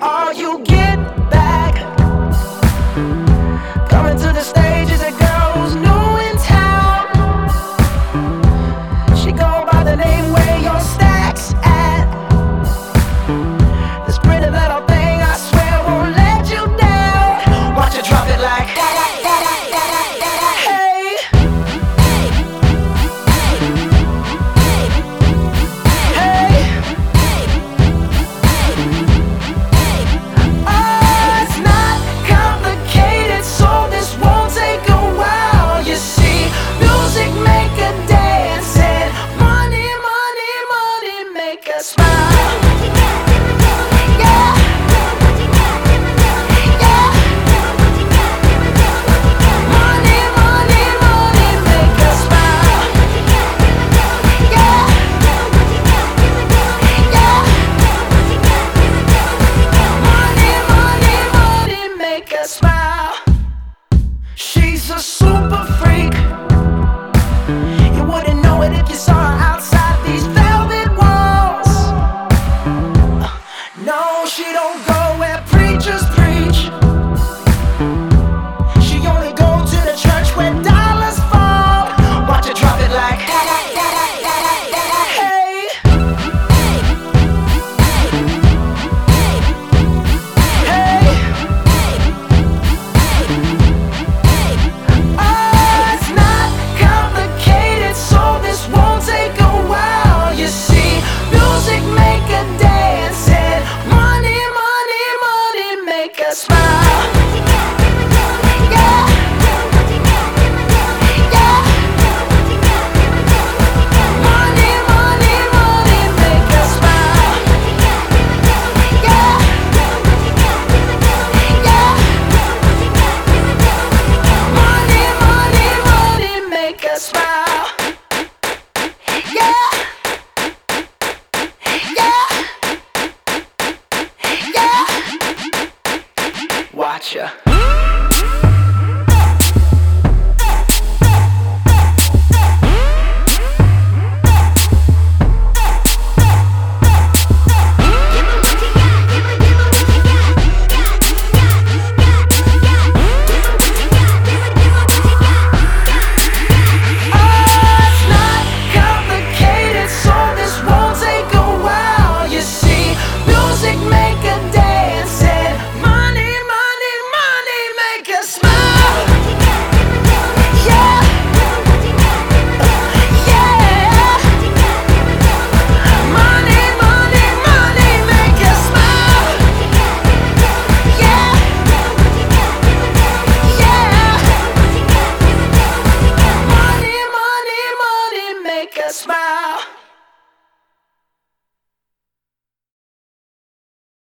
All you get back. smile. No, she don't go where preachers preach. Yeah. smile.